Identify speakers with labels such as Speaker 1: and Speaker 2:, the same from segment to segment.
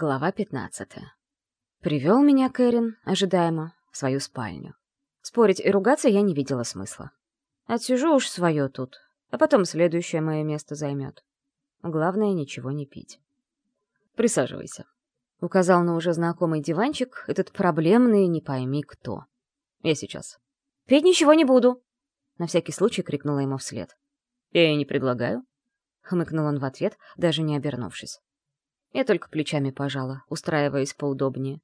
Speaker 1: Глава 15. Привел меня Кэрин, ожидаемо, в свою спальню. Спорить и ругаться я не видела смысла. Отсижу уж свое тут, а потом следующее мое место займет. Главное, ничего не пить. «Присаживайся», — указал на уже знакомый диванчик этот проблемный не пойми кто. «Я сейчас». «Пить ничего не буду!» — на всякий случай крикнула ему вслед.
Speaker 2: «Я и не предлагаю», —
Speaker 1: хмыкнул он в ответ, даже не обернувшись. Я только плечами пожала, устраиваясь поудобнее.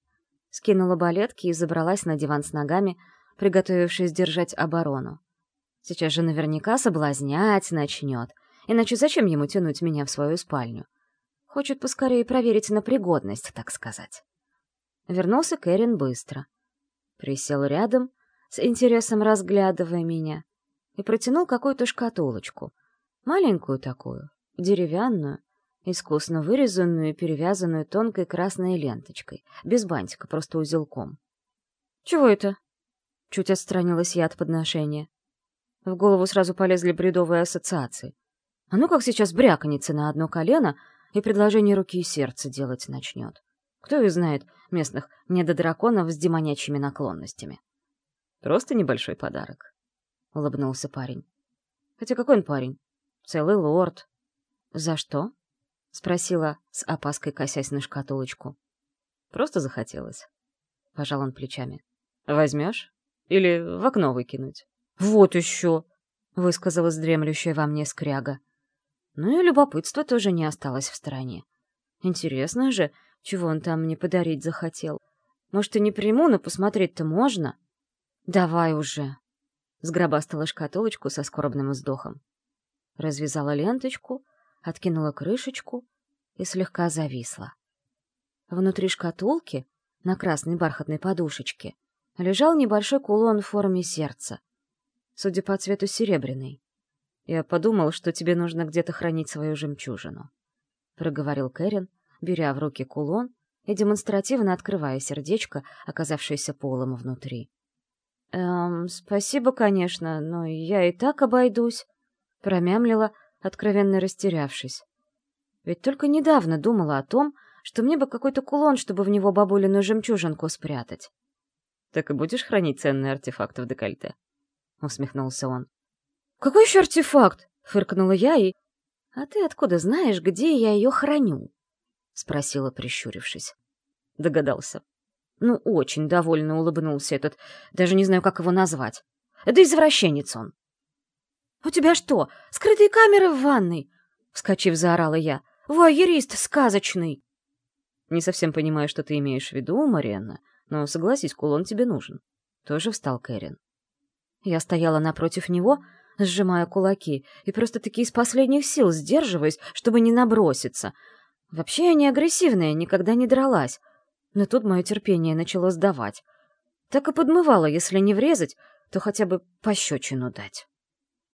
Speaker 1: Скинула балетки и забралась на диван с ногами, приготовившись держать оборону. Сейчас же наверняка соблазнять начнет, иначе зачем ему тянуть меня в свою спальню? Хочет поскорее проверить на пригодность, так сказать. Вернулся Кэрин быстро. Присел рядом, с интересом разглядывая меня, и протянул какую-то шкатулочку. Маленькую такую, деревянную, искусно вырезанную и перевязанную тонкой красной ленточкой, без бантика, просто узелком. «Чего это?» Чуть отстранилась я от подношения. В голову сразу полезли бредовые ассоциации. А ну как сейчас бряканется на одно колено и предложение руки и сердца делать начнет. Кто их знает, местных недодраконов с демонячьими наклонностями.
Speaker 2: «Просто небольшой подарок», —
Speaker 1: улыбнулся парень. «Хотя какой он парень? Целый лорд». «За что?» — спросила, с опаской косясь на шкатулочку.
Speaker 2: «Просто захотелось».
Speaker 1: Пожал он плечами.
Speaker 2: «Возьмешь? Или в окно выкинуть?»
Speaker 1: «Вот еще!» — высказалась дремлющая во мне скряга. Ну и любопытство тоже не осталось в стороне. Интересно же, чего он там мне подарить захотел. Может, и не приму, но посмотреть-то можно? Давай уже. Сгробастала шкатулочку со скорбным вздохом. Развязала ленточку, откинула крышечку и слегка зависла. Внутри шкатулки, на красной бархатной подушечке, лежал небольшой кулон в форме сердца. Судя по цвету серебряный. «Я подумал, что тебе нужно где-то хранить свою жемчужину», — проговорил Кэрин, беря в руки кулон и демонстративно открывая сердечко, оказавшееся полым внутри. «Эм, спасибо, конечно, но я и так обойдусь», — промямлила, откровенно растерявшись. Ведь только недавно думала о том, что мне бы какой-то кулон, чтобы в него бабулину жемчужинку спрятать.
Speaker 2: «Так и будешь хранить ценные артефакты в декольте?» — усмехнулся он.
Speaker 1: «Какой еще артефакт?» — фыркнула я и... «А ты откуда знаешь, где я ее храню?» — спросила, прищурившись.
Speaker 2: Догадался.
Speaker 1: Ну, очень довольно улыбнулся этот, даже не знаю, как его назвать. Да извращенец он. «У тебя что, скрытые камеры в ванной?» — вскочив, заорала я. «Вуайерист сказочный!»
Speaker 2: «Не совсем понимаю, что ты имеешь в виду, Марианна, но, согласись, кулон тебе нужен». Тоже встал Кэрин.
Speaker 1: Я стояла напротив него, сжимая кулаки, и просто-таки из последних сил сдерживаясь, чтобы не наброситься. Вообще я не агрессивная, никогда не дралась. Но тут мое терпение начало сдавать. Так и подмывало, если не врезать, то хотя бы пощечину дать.